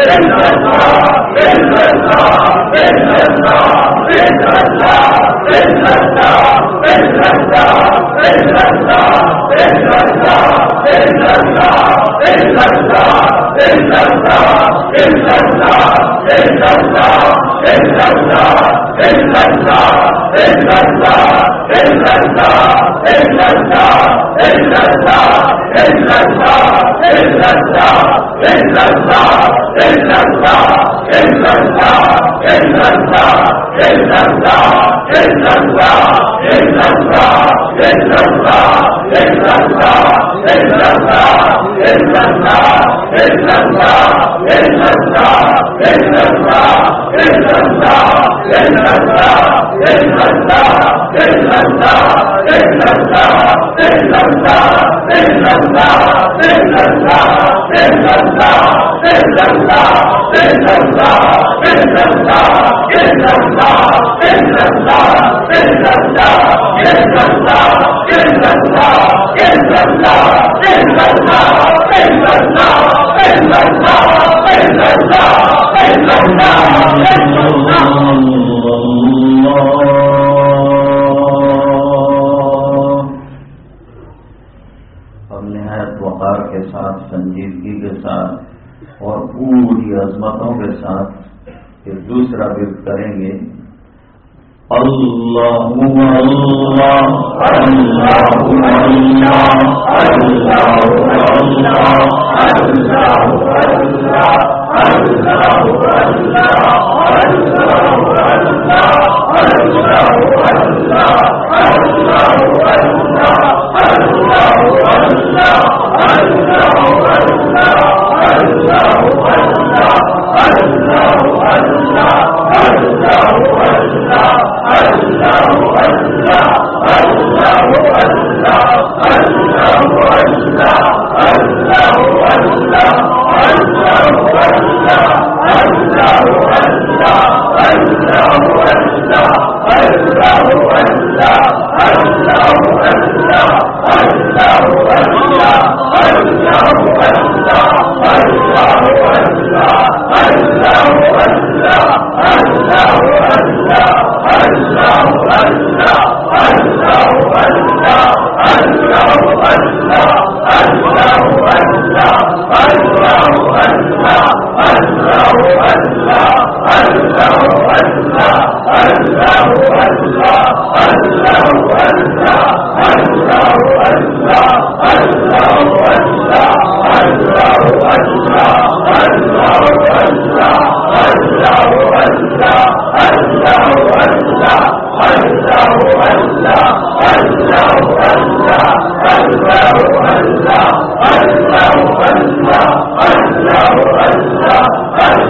الہ الا اللہ لا الہ اور نہایت وقار کے ساتھ سنجیدگی کے ساتھ اور پوری عظمتوں کے ساتھ پھر دوسرا ورد کریں گے اللہ اللہ اللہ الله الله الله اللہ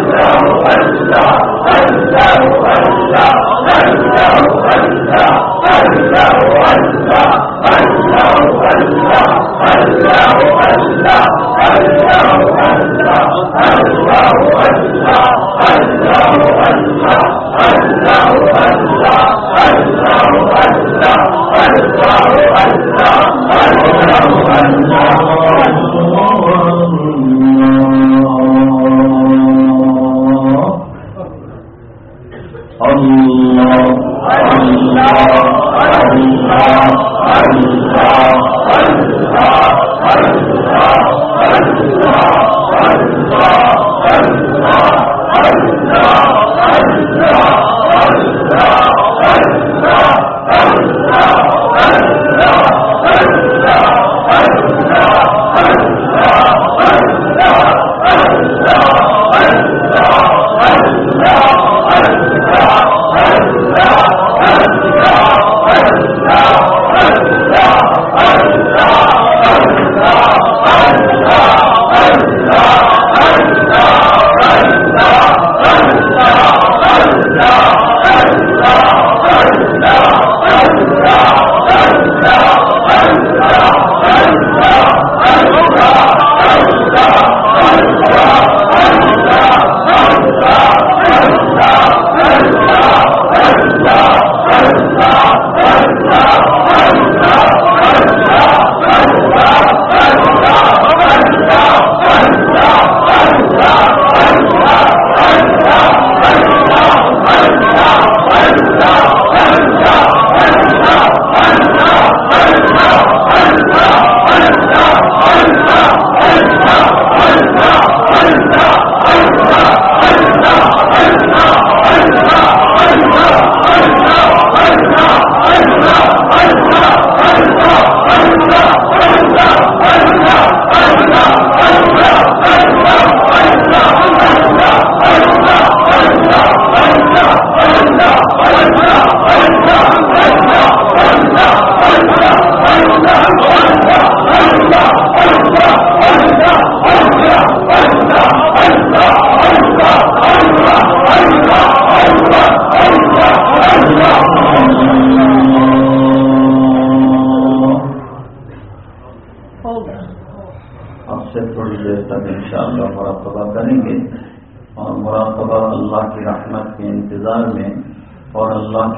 اللہ اللہ اللہ اللہ اللہ اللہ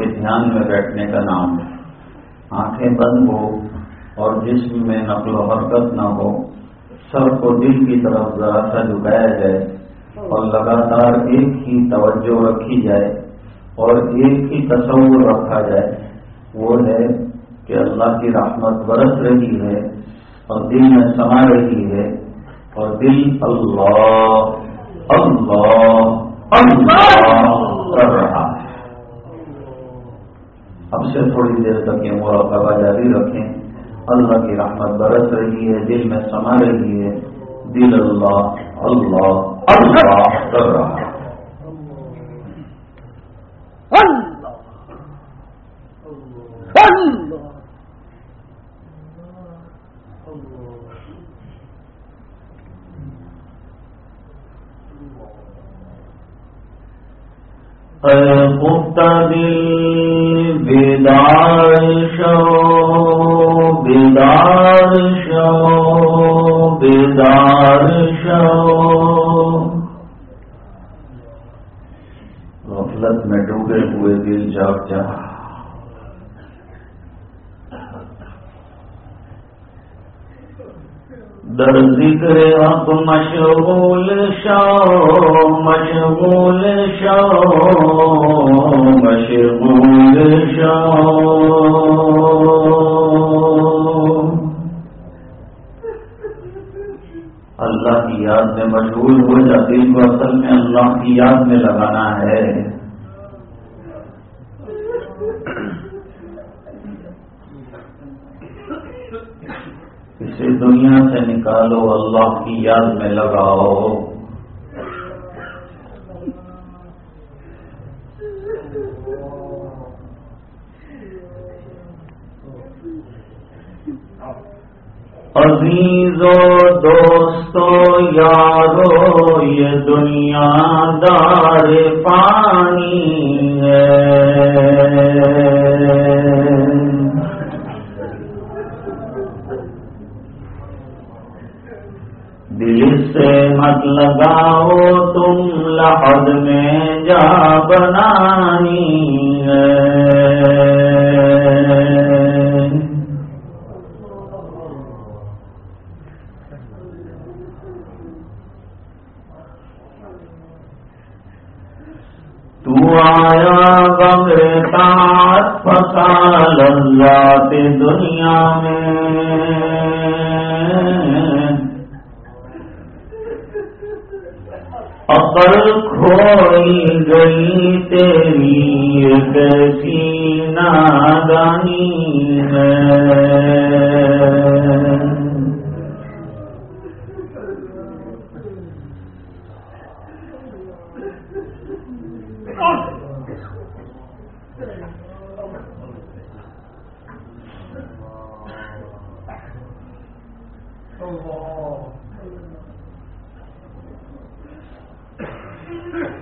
دھیان میں بیٹھنے کا نام ہے۔ آنکھیں بند ہو اور جسم میں نقل و حرکت نہ ہو، سر کو دل کی طرف ذرا سا جھکایا جائے اور لگاتار ایک ہی توجہ رکھی جائے اور ایک ہی تصور رکھا جائے، وہ ہے کہ اللہ کی رحمت برس رہی ہے اور دل میں سما رہی ہے اور دل اللہ اللہ اللہ کر رہا۔ ہے اب سے تھوڑی دیر تک یہ مراقبہ جاری رکھیں۔ اللہ کی رحمت برس رہی ہے، دل میں سما رہی ہے۔ دل اللہ اللہ اللہ کر رہا ہے۔ دل بیدار شو بیدار شو بیدار شو غفلت میں ڈوبے ہوئے دل جاگ جہاں در ذکر اب مشغول شو مشغول شو مشغول شو اللہ کی یاد میں مشغول ہو جاتی کو اصل میں اللہ کی یاد میں لگانا ہے۔ دنیا سے نکالو، اللہ کی یاد میں لگاؤ۔ عزیزو، دوستو، یارو، یہ دنیا دار پانی ہے سے مت لگاؤ تم لحد میں جا بنانی تو آیا بغیر فسال اللہ دنیا میں۔ عقل کھوئی گئی تیری کیسی نادانی ہے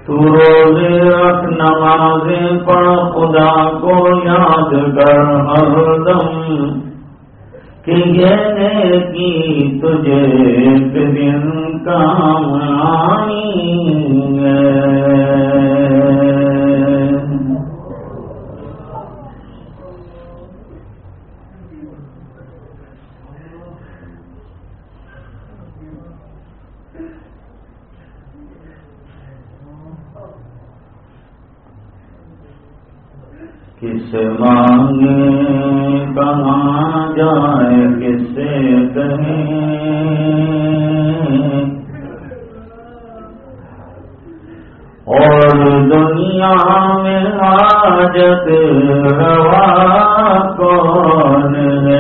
تو روزے رکھ نمازیں پڑھ خدا کو یاد کر ہر دم کہ یہ کی تجھے ایک دن کام آئی مانگے کہاں جائے کس سے کہیں اور دنیا میں حاجت روا کون ہے؟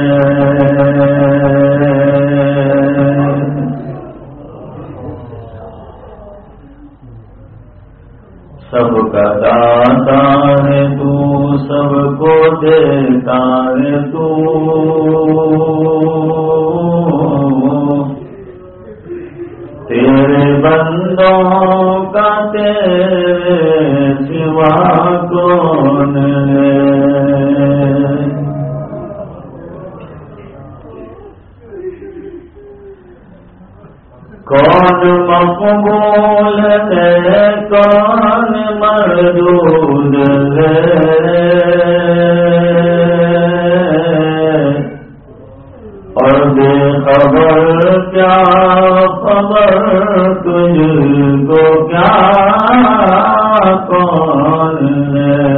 سب کا داتا ہے تو سب کو دیتا ہے تو۔ تیرے بندوں کا تیرے سوا کون ہے؟ کون مقبول ہے؟ کون مردود ہے؟ اور بے خبر کیا خبر تجھ کو کیا کون ہے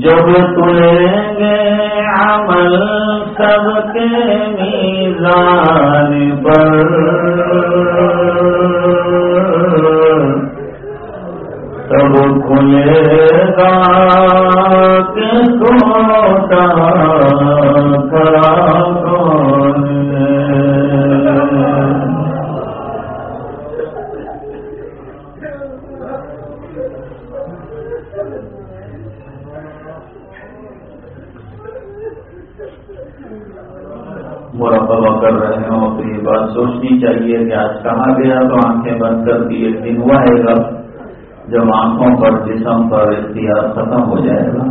جب تلیں گے عمل سب کے میزان پر۔ سوچنی چاہیے کہ آج کہاں گیا تو آنکھیں بند کر دی، ایک دن ہوا ہے گا۔ جب آنکھوں پر جسم پر اختیار ختم ہو جائے گا۔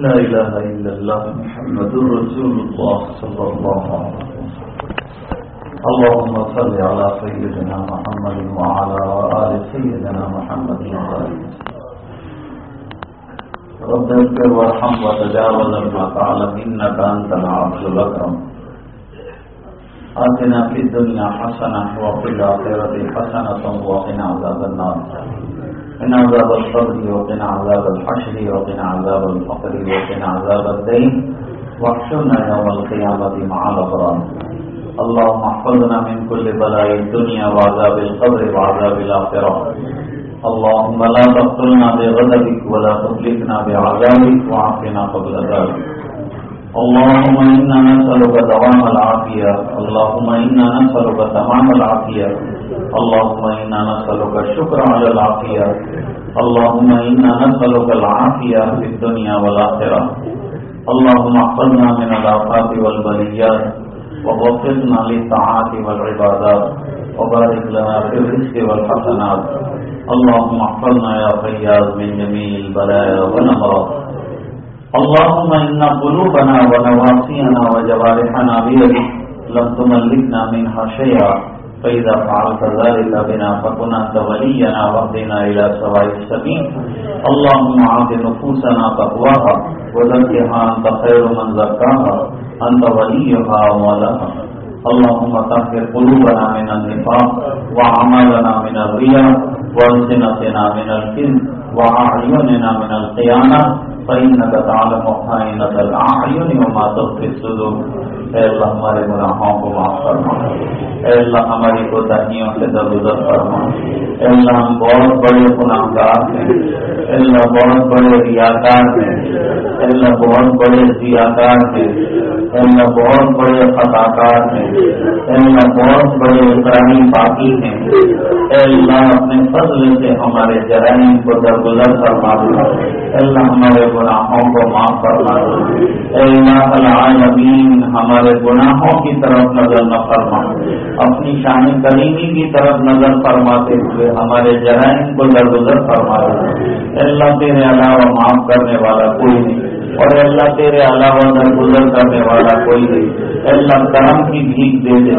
لا إله إلا الله محمد رسول الله صلى الله عليه وسلم. اللهم صل على سيدنا محمد وعلى آل سيدنا محمد وعلى رب اغفر وارحم وتجاوز ما تعلم إنك أنت العبد الأكرم. آتنا في الدنيا حسنة وفي الآخرة حسنة وقنا عذاب النار. قنا عذاب الصبر وقنا عذاب الحشر وقنا عذاب الفقر وقنا عذاب الدين. واحشرنا يوم القيامة مع الأبرار. اللهم احفظنا من كل بلاء الدنيا وعذاب القبر وعذاب الآخرة. اللهم لا تقتلنا بغضبك ولا تخلفنا بعذابك وعافنا قبل ذلك. اللهم إنا نسألك دوام العافية. اللهم إنا نسألك تمام العافية. اللهم إنا نسألك الشكر على العافية. اللهم إنا نسألك العافية في الدنيا والآخرة. اللهم احفظنا من الآفات والبليات ووفقنا للطاعات والعبادات وبارك لنا في الرزق والحسنات. اللهم احفظنا يا فياض من جميع البلايا والأمراض اللهم إن قلوبنا ونواصينا وجوارحنا بيدك لم تملكنا منها شيئا. فإذا فعلت ذلك بنا فكن أنت ولينا واهدنا إلى سواء السبيل اللهم عاف نفوسنا تقواها وزكها أنت خير من زكاها أنت وليها ومولاها اللهم طهر قلوبنا من النفاق وعمالنا من الرياء والسنتنا من الكذب وأعيننا من القيامة فإنك تعلم خائنة الأعين وما تخفي الصدور اے اللہ، ہمارے گناہوں کو معاف فرما۔ اے اللہ، ہماری کوتاہیوں سے درگزر فرما۔ اے اللہ، ہم بہت بڑے گناہ گار ہیں۔ اے اللہ، بہت بڑے ریاکار ہیں۔ اے اللہ، بہت بڑے ریاکار ہیں۔ اے اللہ، بہت بڑے خطاکار ہیں۔ اے اللہ، بہت بڑے اقرانی باقی ہیں۔ اے اللہ، اپنے فضل سے ہمارے جرائم کو درگزر فرما دو اے اللہ، ہمارے گناہوں کو معاف فرما اے اللہ العالمین ہمارے گناہوں کی طرف نظر نہ فرما اپنی شان کریمی کی طرف نظر فرماتے ہوئے ہمارے جرائم کو درگزر فرما اے اللہ تیرے علاوہ معاف کرنے والا کوئی نہیں۔ اور اللہ تیرے علاوہ گزر کرنے والا کوئی نہیں۔ اللہ کرم کی بھیک دے دے۔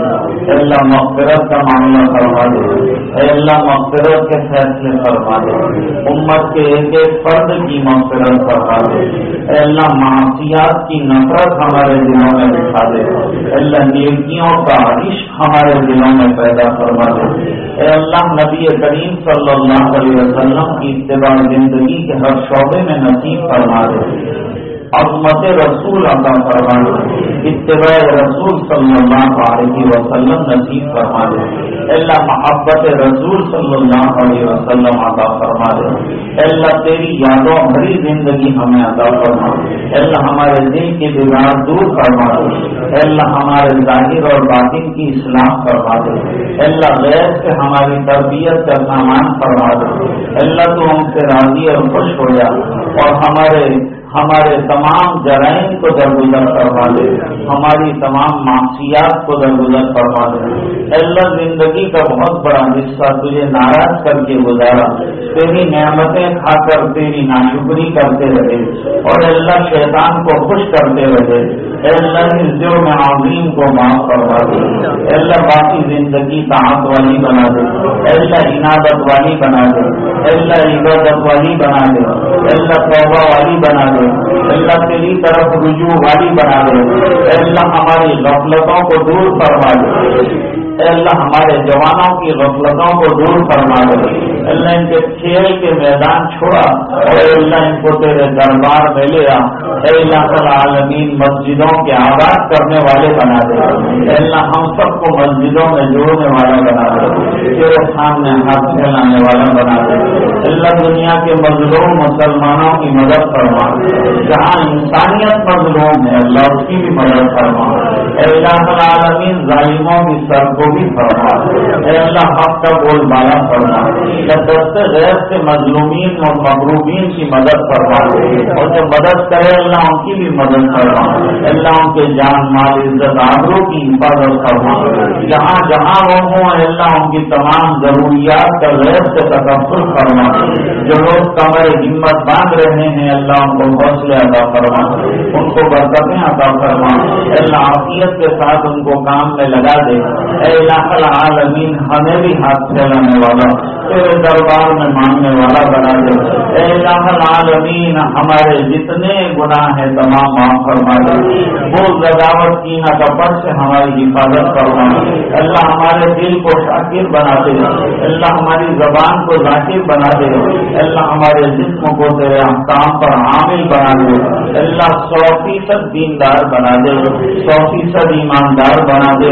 اللہ مغفرت کا معاملہ کروا دے۔ اللہ مغفرت کے فیصلے کروا دے۔ امت کے ایک ایک فرد کی مغفرت کروا دے۔ اللہ معاشیات کی نفرت ہمارے دلوں میں دکھا دے۔ اللہ نیکیوں کا عشق ہمارے دلوں میں پیدا کروا دے۔ اے اللہ نبی کریم صلی اللہ علیہ وسلم کی اتباع زندگی کے ہر شعبے میں نصیب فرما دے۔ عظمت رسول عطا فرما دے اتباع رسول صلی اللہ علیہ وسلم نصیب فرما دے اللہ محبت رسول صلی اللہ علیہ وسلم عطا فرما دے اللہ تیری یادوں بھری زندگی ہمیں عطا فرما دے اللہ ہمارے دل کے بگاڑ دور فرما دے اللہ ہمارے ظاہر اور باطن کی اسلام فرما دے اللہ غیر سے ہماری تربیت کا سامان فرما دے اللہ تو ہم سے راضی اور خوش ہو جا اور ہمارے ہمارے تمام جرائم کو درگزر کروا دے، ہماری تمام معاشیات کو درگزر کروا دے۔ اللہ زندگی کا بہت بڑا حصہ تجھے ناراض کر کے گزارا۔ تیری نعمتیں کھا کر تیری ناشکری کرتے رہے۔ اور اللہ شیطان کو خوش کرتے رہے۔ اللہ جو میں عظیم کو معاف کروا دے۔ اللہ، باقی زندگی طاقت والی بنا دے۔ اللہ، عنادت والی بنا دے۔ اللہ، عبادت والی بنا دے۔ اللہ، توبہ والی بنا دے۔ اللہ تیری طرف رجوع والی بنا دے اللہ ہماری غفلتوں کو دور فرما دے۔ اے اللہ ہمارے جوانوں کی غفلتوں کو دور فرما دے۔ اللہ ان کے کھیل کے میدان چھوڑا اور اللہ ان کو تیرے دربار میں لے اے اللہ العالمین، مسجدوں کے آباد کرنے والے بنا دے۔ اے اللہ، ہم سب کو مسجدوں میں جوڑنے والا بنا دے۔ تیرے سامنے ہاتھ پھیلانے والا بنا دے۔ اللہ، دنیا کے مظلوم مسلمانوں کی مدد فرما۔ جہاں انسانیت مظلوم ہے، اللہ اس کی بھی مدد فرما۔ اے اللہ العالمین، ظالموں کی سر کو بھی فرما۔ اے اللہ، حق کا بول بالا فرما۔ دست غیر سے مظلومین اور مغروبین کی مدد فرما اور جو مدد کرے اللہ ان کی بھی مدد فرما اللہ ان کے جان، مال، عزت آبروں کی حفاظت فرما جہاں جہاں وہ ہوں، اللہ ان کی تمام ضروریات کا غیر سے تکفر فرما جو لوگ کمر ہمت باندھ رہے ہیں، اللہ ان کو حوصلے ادا فرما ان کو برکتیں عطا فرما اللہ عافیت کے ساتھ ان کو کام میں لگا دے۔ اے العالمین، ہمیں بھی ہاتھ پھیلانے والا۔ تیرے دربار میں ماننے والا بنا دے اے العالمین، ہمارے جتنے گناہ ہیں، تمام معاف فرما دے۔ وہ زداوت کی نہ کپڑ سے ہماری حفاظت کروا اللہ ہمارے دل کو شاکر بنا دے۔ اللہ ہماری زبان کو ذاکر بنا دے۔ اللہ ہمارے جسم کو تیرے احکام پر حامل بنا دے۔ اللہ سو فیصد دیندار بنا دے۔ سو فیصد ایماندار بنا دے۔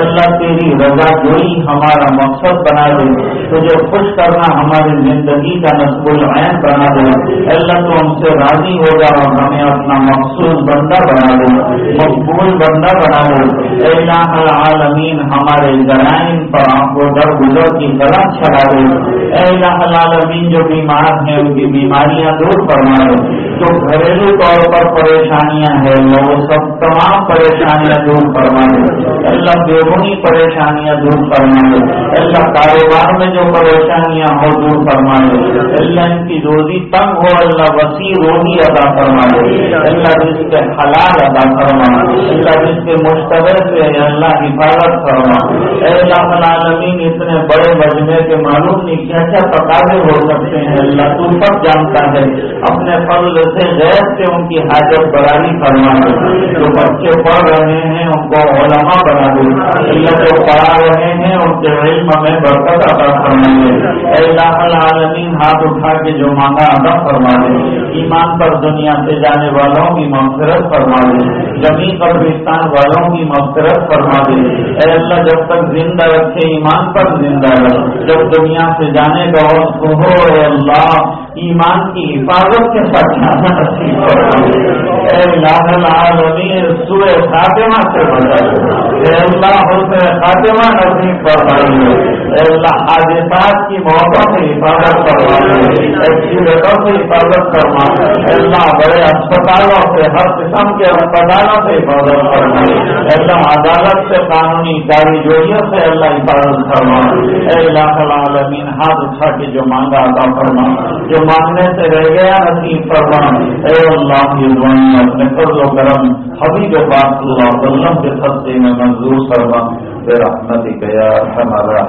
اللہ، تیری رضا جوئی ہمارا مقصد بنا دے۔ تجھے خوش کر کرنا ہماری زندگی کا نصب العین بنا دے۔ اللہ تو ہم سے راضی ہو جا اور ہمیں اپنا مخصوص بندہ بنا دے۔ مقبول بندہ بنا دے۔ اللہ العالمین، ہمارے جرائم پر آپ کو در گزر کی غلط چلا دے۔ اللہ العالمین، جو بیمار ہیں، ان کی بیماریاں دور کرنا دے۔ جو گھریلو طور پر پریشانیاں ہیں، وہ سب تمام پریشانیاں دور کروا دے۔ اللہ بیرونی پریشانیاں دور فرمائے اللہ کاروبار میں جو پریشانیاں ہو دور فرمائے اللہ ان کی روزی تنگ ہو، اللہ وسیع روزی ادا فرمائے اللہ جس کے حلال ادا فرمائے اللہ جس کے مشتبہ سے اللہ حفاظت فرما اللہ العالمین، اتنے بڑے مجمے کے معلوم نہیں کیا کیا تقاضے ہو سکتے ہیں؟ اللہ تو سب جانتا ہے۔ اپنے فضل سے غیر سے ان کی حاجت برانی فرما دے جو بچے پڑھ رہے ہیں، ان کو علماء بنا دے۔ اللہ جو پڑھا رہے ہیں، ان کے علم میں برکت ادا اے العالمین، ہاتھ اٹھا کے جو مانگا ادا فرما دے۔ ایمان پر دنیا سے جانے والوں کی مغفرت فرما دے۔ زمین پر قبرستان والوں کی مغفرت فرما دے۔ اے اللہ، جب تک زندہ رکھے ایمان پر زندہ رکھ جب دنیا سے جانے کا وقت ہو، اے اللہ ایمان کی حفاظت کے ساتھ جانا نصیب سورہ فاطمہ سے اے اللہ، حسن خاتمہ نصیب فرمائیے اے اللہ، حادثات کی موتوں سے حفاظت فرمائیے ایکسیڈنٹوں سے حفاظت فرما اے اللہ، بڑے اسپتالوں سے، ہر قسم کے اسپتالوں سے حفاظت فرمائے۔ اے اللہ، عدالت سے، قانونی کاری جوڑیوں سے اللہ حفاظت فرما اے اللہ العالمین، ہاتھ اٹھا کے جو مانگا عطا فرما، جو مانگنے سے رہ گیا نصیب فرمان اے اللہ کی دعائیں اپنے فضل و کرم حبیب پاک صلی اللہ علیہ وسلم کے سستے میں منظور فرما۔ بے رحمتک گیا ہمارا